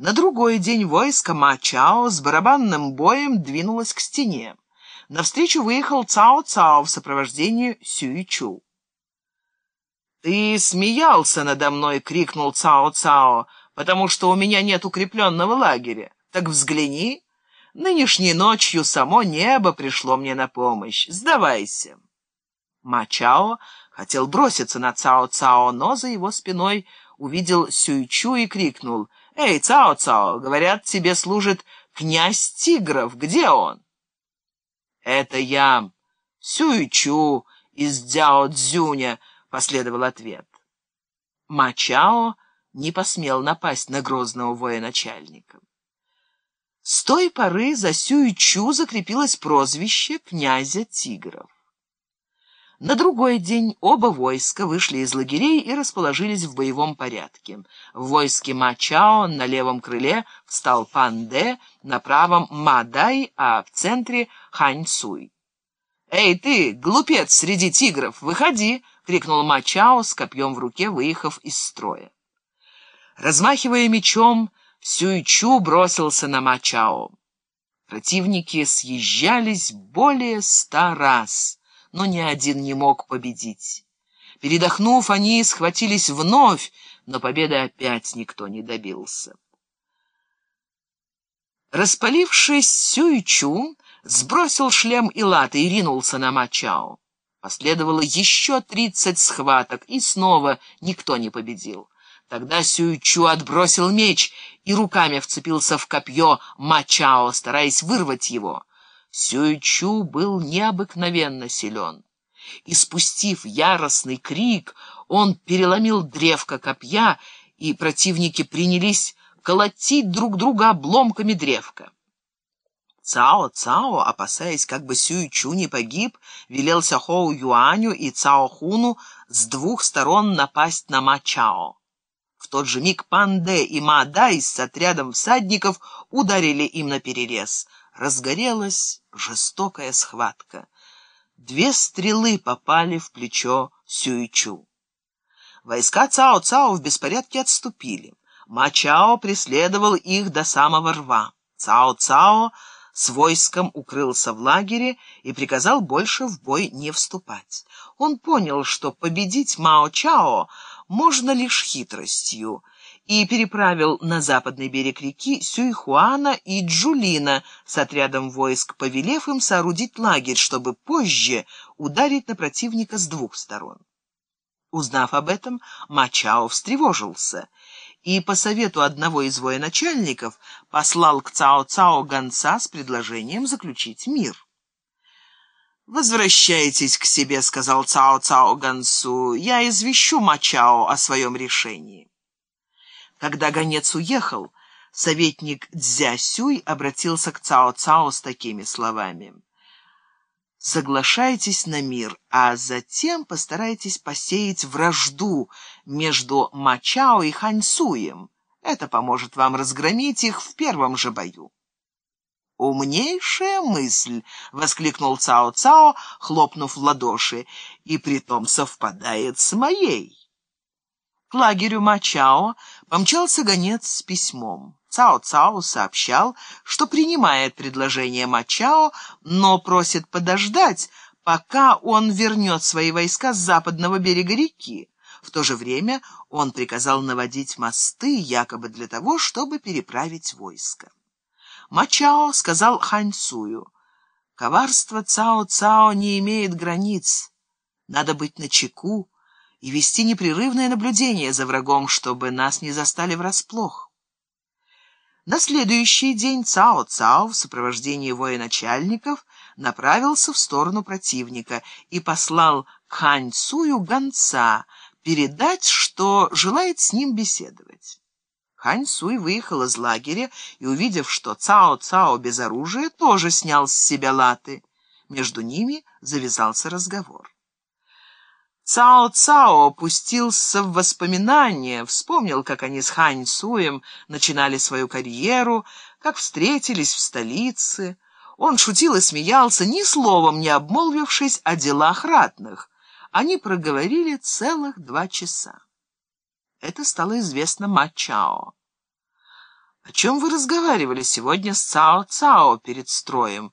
На другой день войско Ма-Чао с барабанным боем двинулось к стене. Навстречу выехал Цао-Цао в сопровождении Сюичу. «Ты смеялся надо мной!» — крикнул Цао-Цао, «потому что у меня нет укрепленного лагеря. Так взгляни, нынешней ночью само небо пришло мне на помощь. Сдавайся!» Ма-Чао хотел броситься на Цао-Цао, но за его спиной увидел Сюйчу и крикнул — «Эй, Цао-Цао, говорят, тебе служит князь Тигров. Где он?» «Это я, Сюйчу из Дзяо-Дзюня», — последовал ответ. Мачао не посмел напасть на грозного военачальника. С той поры за Сюйчу закрепилось прозвище князя Тигров. На другой день оба войска вышли из лагерей и расположились в боевом порядке. В войске Мачао на левом крыле встал Панде, на правом Мадай, а в центре Ханьцуй. «Эй ты, глупец среди тигров, выходи!» — крикнул Мачао с копьем в руке, выехав из строя. Размахивая мечом, Сюйчу бросился на Мачао. Противники съезжались более ста раз — но ни один не мог победить. Передохнув, они схватились вновь, но победы опять никто не добился. Распалившись, Сюйчу сбросил шлем и латы и ринулся на Мачао. Последовало еще тридцать схваток, и снова никто не победил. Тогда Сюйчу отбросил меч и руками вцепился в копье Мачао, стараясь вырвать его. Сюйчу был необыкновенно силен. И спустив яростный крик, он переломил древко копья, и противники принялись колотить друг друга обломками древка. Цао-Цао, опасаясь, как бы Сюйчу не погиб, велел Сяхоу Юаню и Цао Хуну с двух сторон напасть на Ма-Чао. В тот же миг Панде и Ма-Дай с отрядом всадников ударили им на перерез — разгорелась жестокая схватка. Две стрелы попали в плечо Сюичу. Войска Цао-Цао в беспорядке отступили. Мачао преследовал их до самого рва. Цао-Цао с войском укрылся в лагере и приказал больше в бой не вступать. Он понял, что победить Мао-Чао можно лишь хитростью, и переправил на западный берег реки Сюйхуана и Джулина с отрядом войск, повелев им соорудить лагерь, чтобы позже ударить на противника с двух сторон. Узнав об этом, Мачао встревожился и по совету одного из военачальников послал к Цао-Цао гонца с предложением заключить мир. «Возвращайтесь к себе», — сказал Цао-Цао гонцу, — «я извещу Мачао о своем решении». Когда гонец уехал, советник Дзясюй обратился к Цао-Цао с такими словами. «Соглашайтесь на мир, а затем постарайтесь посеять вражду между Мачао и Ханьсуем. Это поможет вам разгромить их в первом же бою». «Умнейшая мысль!» — воскликнул Цао-Цао, хлопнув в ладоши, «и притом совпадает с моей». К лагерю Мачао помчался гонец с письмом. Цао-Цао сообщал, что принимает предложение Мачао, но просит подождать, пока он вернет свои войска с западного берега реки. В то же время он приказал наводить мосты, якобы для того, чтобы переправить войско. Мачао сказал Ханьцую, «Коварство Цао-Цао не имеет границ. Надо быть начеку, и вести непрерывное наблюдение за врагом, чтобы нас не застали врасплох. На следующий день Цао-Цао в сопровождении военачальников направился в сторону противника и послал Хань Цую гонца передать, что желает с ним беседовать. Хань Суй выехал из лагеря и, увидев, что Цао-Цао без оружия, тоже снял с себя латы. Между ними завязался разговор. Цао-Цао опустился в воспоминания, вспомнил, как они с Хань Суем начинали свою карьеру, как встретились в столице. Он шутил и смеялся, ни словом не обмолвившись о делах ратных. Они проговорили целых два часа. Это стало известно Ма Чао. «О чем вы разговаривали сегодня с Цао-Цао перед строем?»